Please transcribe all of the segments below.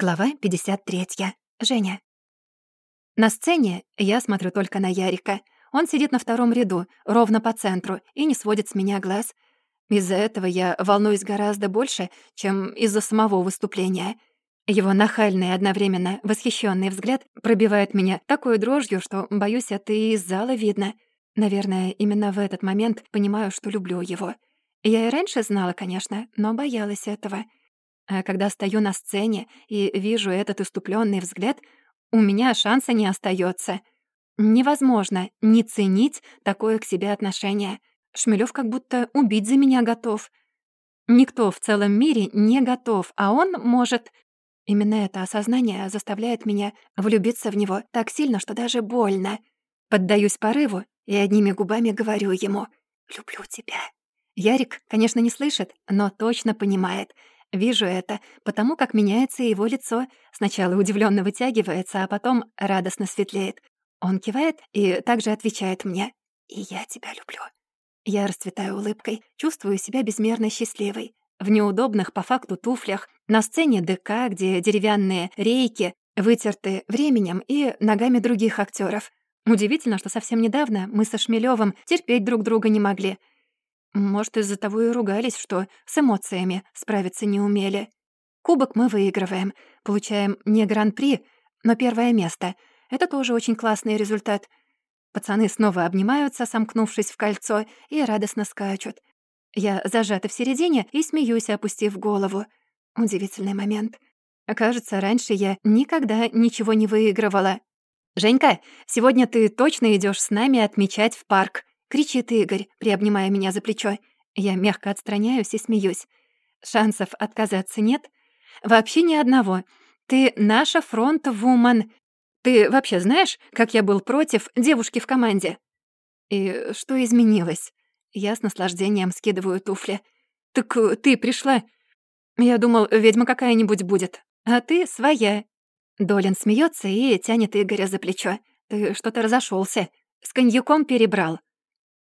Глава 53. Женя. На сцене я смотрю только на Ярика. Он сидит на втором ряду, ровно по центру, и не сводит с меня глаз. Из-за этого я волнуюсь гораздо больше, чем из-за самого выступления. Его нахальный одновременно восхищенный взгляд пробивает меня такой дрожью, что, боюсь, это и из зала видно. Наверное, именно в этот момент понимаю, что люблю его. Я и раньше знала, конечно, но боялась этого — а когда стою на сцене и вижу этот иступленный взгляд, у меня шанса не остается. Невозможно не ценить такое к себе отношение. Шмелёв как будто убить за меня готов. Никто в целом мире не готов, а он может... Именно это осознание заставляет меня влюбиться в него так сильно, что даже больно. Поддаюсь порыву и одними губами говорю ему «люблю тебя». Ярик, конечно, не слышит, но точно понимает — Вижу это, потому как меняется его лицо. Сначала удивленно вытягивается, а потом радостно светлеет. Он кивает и также отвечает мне. «И я тебя люблю». Я расцветаю улыбкой, чувствую себя безмерно счастливой. В неудобных по факту туфлях, на сцене ДК, где деревянные рейки вытерты временем и ногами других актеров. Удивительно, что совсем недавно мы со Шмелевым терпеть друг друга не могли — может, из-за того и ругались, что с эмоциями справиться не умели. Кубок мы выигрываем, получаем не гран-при, но первое место. Это тоже очень классный результат. Пацаны снова обнимаются, сомкнувшись в кольцо, и радостно скачут. Я зажата в середине и смеюсь, опустив голову. Удивительный момент. Кажется, раньше я никогда ничего не выигрывала. «Женька, сегодня ты точно идешь с нами отмечать в парк?» — кричит Игорь, приобнимая меня за плечо. Я мягко отстраняюсь и смеюсь. Шансов отказаться нет? Вообще ни одного. Ты наша фронт-вуман. Ты вообще знаешь, как я был против девушки в команде? И что изменилось? Я с наслаждением скидываю туфли. Так ты пришла. Я думал, ведьма какая-нибудь будет. А ты своя. Долин смеется и тянет Игоря за плечо. Ты что-то разошелся. С коньяком перебрал.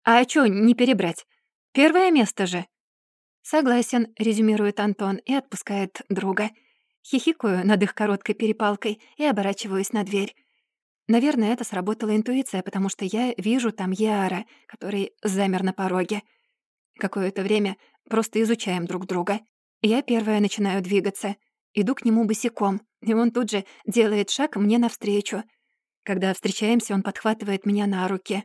А чё не перебрать? Первое место же. Согласен, резюмирует Антон и отпускает друга. Хихикаю над их короткой перепалкой и оборачиваюсь на дверь. Наверное, это сработала интуиция, потому что я вижу там Яра, который замер на пороге. Какое-то время просто изучаем друг друга. Я первая начинаю двигаться. Иду к нему босиком, и он тут же делает шаг мне навстречу. Когда встречаемся, он подхватывает меня на руки.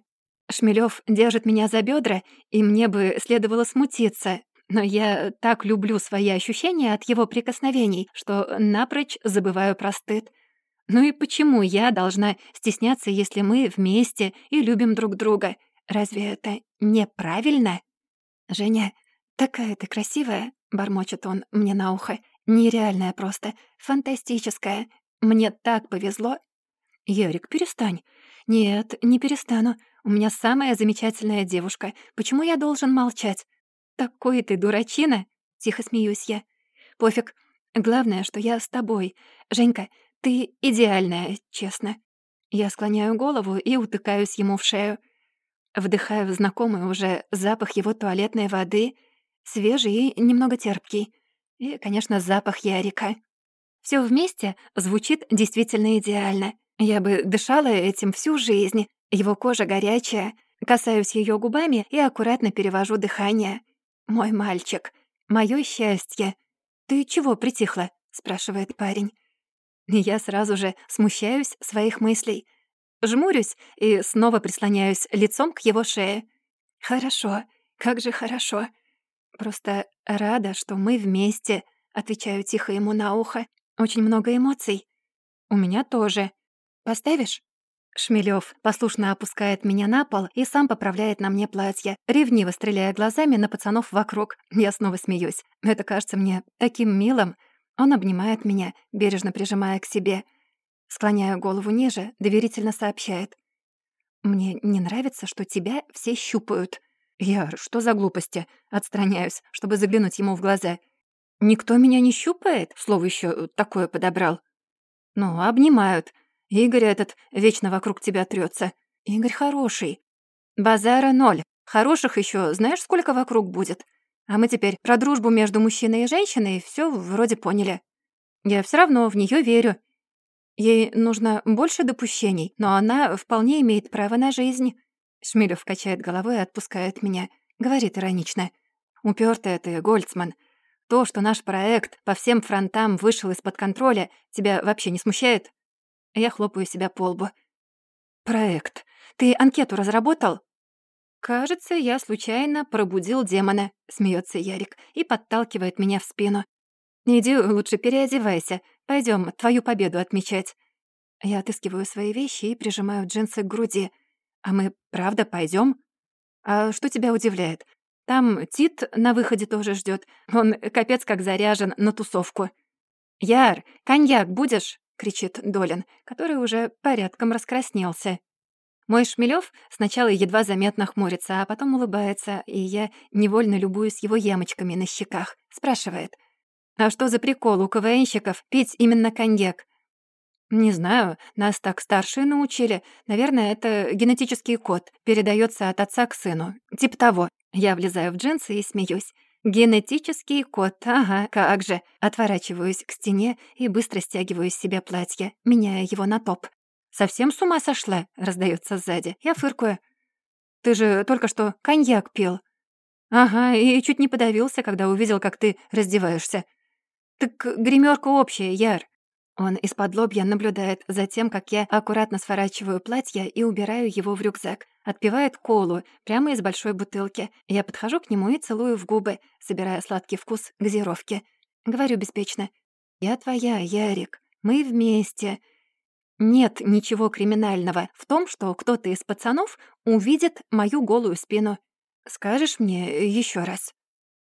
Шмелёв держит меня за бедра, и мне бы следовало смутиться, но я так люблю свои ощущения от его прикосновений, что напрочь забываю про стыд. Ну и почему я должна стесняться, если мы вместе и любим друг друга? Разве это неправильно? «Женя, такая ты красивая», — бормочет он мне на ухо. «Нереальная просто, фантастическая. Мне так повезло». «Ярик, перестань». «Нет, не перестану. У меня самая замечательная девушка. Почему я должен молчать? Такой ты дурачина!» Тихо смеюсь я. «Пофиг. Главное, что я с тобой. Женька, ты идеальная, честно». Я склоняю голову и утыкаюсь ему в шею. Вдыхаю знакомый уже запах его туалетной воды, свежий и немного терпкий. И, конечно, запах Ярика. Все вместе звучит действительно идеально. Я бы дышала этим всю жизнь, его кожа горячая, касаюсь ее губами и аккуратно перевожу дыхание. «Мой мальчик, мое счастье. Ты чего притихла?» — спрашивает парень. Я сразу же смущаюсь своих мыслей. Жмурюсь и снова прислоняюсь лицом к его шее. «Хорошо, как же хорошо. Просто рада, что мы вместе», — отвечаю тихо ему на ухо. «Очень много эмоций». «У меня тоже. Поставишь?» Шмелёв послушно опускает меня на пол и сам поправляет на мне платье, ревниво стреляя глазами на пацанов вокруг. Я снова смеюсь. Это кажется мне таким милым. Он обнимает меня, бережно прижимая к себе. Склоняя голову ниже, доверительно сообщает. «Мне не нравится, что тебя все щупают». «Яр, что за глупости?» Отстраняюсь, чтобы заглянуть ему в глаза. «Никто меня не щупает?» Слово еще такое подобрал. «Ну, обнимают». Игорь этот вечно вокруг тебя трется. Игорь хороший. Базара ноль. Хороших еще знаешь, сколько вокруг будет? А мы теперь про дружбу между мужчиной и женщиной все вроде поняли. Я все равно в нее верю. Ей нужно больше допущений, но она вполне имеет право на жизнь. Шмелев качает головой и отпускает меня. Говорит иронично. Упертая ты, Гольцман. То, что наш проект по всем фронтам вышел из-под контроля, тебя вообще не смущает? Я хлопаю себя по лбу. Проект. Ты анкету разработал? Кажется, я случайно пробудил демона, смеется Ярик и подталкивает меня в спину. Иди лучше переодевайся. Пойдем твою победу отмечать. Я отыскиваю свои вещи и прижимаю джинсы к груди. А мы правда пойдем? А что тебя удивляет? Там Тит на выходе тоже ждет. Он капец как заряжен на тусовку. «Яр, коньяк будешь?» — кричит Долин, который уже порядком раскраснелся. Мой Шмелёв сначала едва заметно хмурится, а потом улыбается, и я невольно любуюсь его ямочками на щеках. Спрашивает. «А что за прикол у КВНщиков пить именно коньяк?» «Не знаю, нас так старшие научили. Наверное, это генетический код, передается от отца к сыну. Типа того. Я влезаю в джинсы и смеюсь. Генетический код, ага, как же. Отворачиваюсь к стене и быстро стягиваю с себя платье, меняя его на топ. «Совсем с ума сошла?» — раздается сзади. Я фыркую. «Ты же только что коньяк пил». «Ага, и чуть не подавился, когда увидел, как ты раздеваешься». «Так гримерка общая, Яр». Он из-под лобья наблюдает за тем, как я аккуратно сворачиваю платье и убираю его в рюкзак. Отпивает колу прямо из большой бутылки. Я подхожу к нему и целую в губы, собирая сладкий вкус газировки. Говорю беспечно. «Я твоя, Ярик. Мы вместе. Нет ничего криминального в том, что кто-то из пацанов увидит мою голую спину. Скажешь мне еще раз?»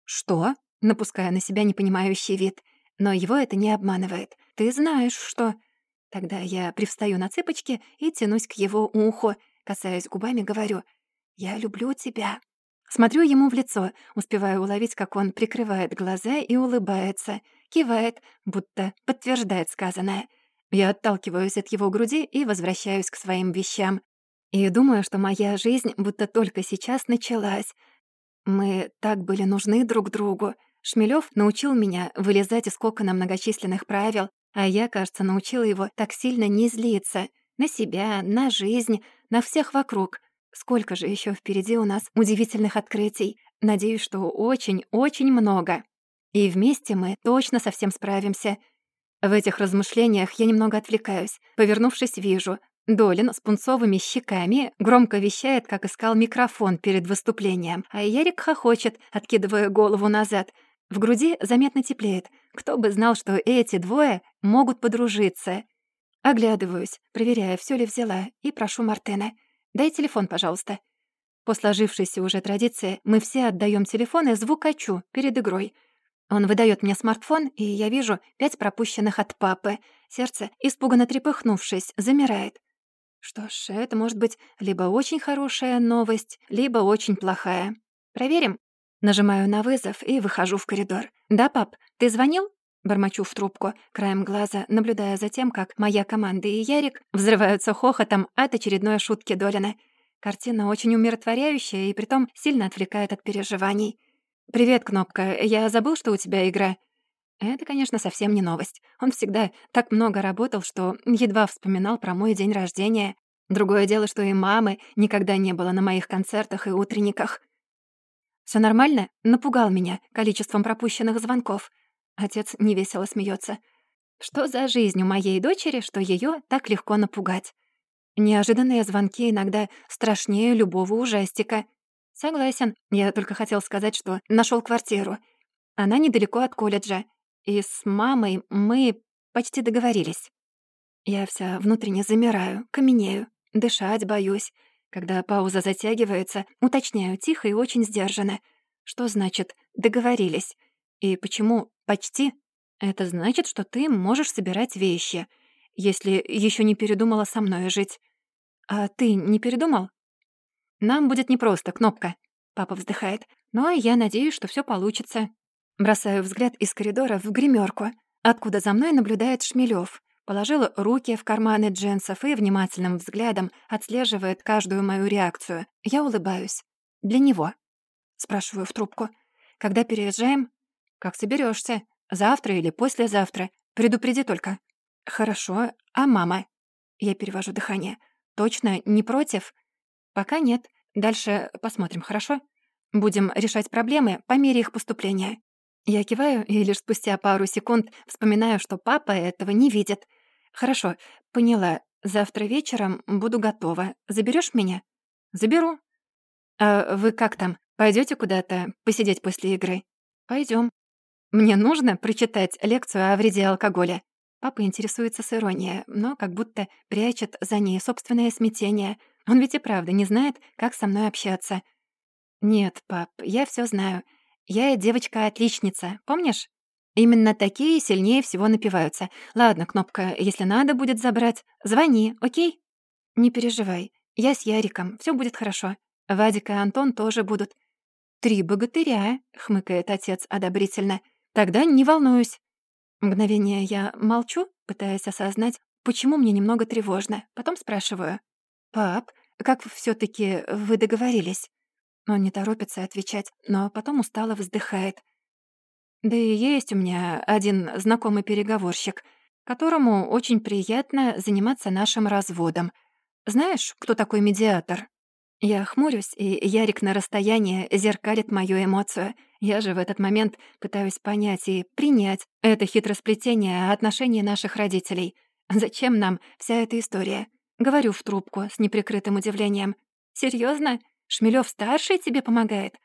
«Что?» — напуская на себя непонимающий вид. Но его это не обманывает. «Ты знаешь, что...» Тогда я привстаю на цыпочки и тянусь к его уху, касаясь губами, говорю «Я люблю тебя». Смотрю ему в лицо, успеваю уловить, как он прикрывает глаза и улыбается, кивает, будто подтверждает сказанное — я отталкиваюсь от его груди и возвращаюсь к своим вещам. И думаю, что моя жизнь будто только сейчас началась. Мы так были нужны друг другу. Шмелёв научил меня вылезать из кокона многочисленных правил, а я, кажется, научила его так сильно не злиться. На себя, на жизнь, на всех вокруг. Сколько же еще впереди у нас удивительных открытий. Надеюсь, что очень-очень много. И вместе мы точно со всем справимся — в этих размышлениях я немного отвлекаюсь. Повернувшись, вижу. Долин с пунцовыми щеками громко вещает, как искал микрофон перед выступлением, а Ярик хохочет, откидывая голову назад. В груди заметно теплеет. Кто бы знал, что эти двое могут подружиться. Оглядываюсь, проверяя, все ли взяла, и прошу Мартена. «Дай телефон, пожалуйста». По сложившейся уже традиции мы все отдаем телефоны звукачу перед игрой — он выдает мне смартфон, и я вижу пять пропущенных от папы. Сердце, испуганно трепыхнувшись, замирает. Что ж, это может быть либо очень хорошая новость, либо очень плохая. Проверим. Нажимаю на вызов и выхожу в коридор. «Да, пап, ты звонил?» Бормочу в трубку, краем глаза, наблюдая за тем, как моя команда и Ярик взрываются хохотом от очередной шутки Долина. Картина очень умиротворяющая и притом сильно отвлекает от переживаний. «Привет, Кнопка. Я забыл, что у тебя игра?» Это, конечно, совсем не новость. Он всегда так много работал, что едва вспоминал про мой день рождения. Другое дело, что и мамы никогда не было на моих концертах и утренниках. Все нормально? Напугал меня количеством пропущенных звонков. Отец невесело смеется. Что за жизнь у моей дочери, что ее так легко напугать? Неожиданные звонки иногда страшнее любого ужастика. «Согласен. Я только хотел сказать, что нашел квартиру. Она недалеко от колледжа. И с мамой мы почти договорились. Я вся внутренне замираю, каменею, дышать боюсь. Когда пауза затягивается, уточняю тихо и очень сдержанно. Что значит «договорились»? И почему «почти»? Это значит, что ты можешь собирать вещи, если еще не передумала со мной жить. А ты не передумал? «Нам будет непросто, Кнопка», — папа вздыхает. «Но я надеюсь, что все получится». Бросаю взгляд из коридора в гримерку, откуда за мной наблюдает Шмелёв. Положила руки в карманы джинсов и внимательным взглядом отслеживает каждую мою реакцию. Я улыбаюсь. «Для него?» Спрашиваю в трубку. «Когда переезжаем?» «Как соберешься? Завтра или послезавтра?» Предупреди только». «Хорошо. А мама?» Я перевожу дыхание. «Точно не против?» «Пока нет. Дальше посмотрим, хорошо? Будем решать проблемы по мере их поступления». Я киваю и лишь спустя пару секунд вспоминаю, что папа этого не видит. «Хорошо, поняла. Завтра вечером буду готова. Заберешь меня?» «Заберу». «А вы как там? Пойдете куда-то посидеть после игры?» Пойдем. Мне нужно прочитать лекцию о вреде алкоголя. Папа интересуется с иронией, но как будто прячет за ней собственное смятение. Он ведь и правда не знает, как со мной общаться. «Нет, пап, я все знаю. Я девочка-отличница, помнишь? Именно такие сильнее всего напиваются. Ладно, Кнопка, если надо будет забрать, звони, окей? Не переживай, я с Яриком, все будет хорошо. Вадик и Антон тоже будут. «Три богатыря», — хмыкает отец одобрительно. «Тогда не волнуюсь». Мгновение я молчу, пытаясь осознать, почему мне немного тревожно. Потом спрашиваю. «Пап, как все таки вы договорились?» Он не торопится отвечать, но потом устало вздыхает. Да и есть у меня один знакомый переговорщик, которому очень приятно заниматься нашим разводом. Знаешь, кто такой медиатор? Я хмурюсь, и Ярик на расстоянии зеркалит мою эмоцию. Я же в этот момент пытаюсь понять и принять это хитросплетение отношений наших родителей. Зачем нам вся эта история? Говорю в трубку с неприкрытым удивлением. Серьезно? Шмелёв-старший тебе помогает?»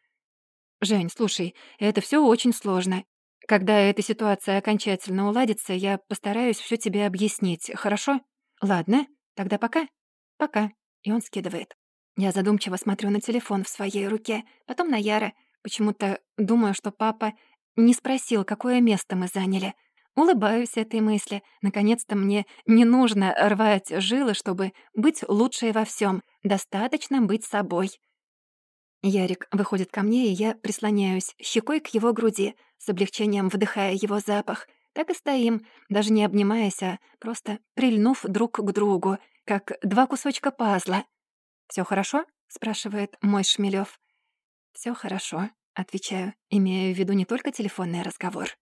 «Жень, слушай, это все очень сложно. Когда эта ситуация окончательно уладится, я постараюсь все тебе объяснить, хорошо? Ладно, тогда пока. Пока». И он скидывает. Я задумчиво смотрю на телефон в своей руке, потом на Яра. Почему-то думаю, что папа не спросил, какое место мы заняли. Улыбаюсь этой мысли. Наконец-то мне не нужно рвать жилы, чтобы быть лучшей во всем. Достаточно быть собой. Ярик выходит ко мне, и я прислоняюсь щекой к его груди, с облегчением вдыхая его запах. Так и стоим, даже не обнимаясь, а просто прильнув друг к другу, как два кусочка пазла. Все хорошо?» — спрашивает мой Шмелёв. Все хорошо», — отвечаю, имея в виду не только телефонный разговор.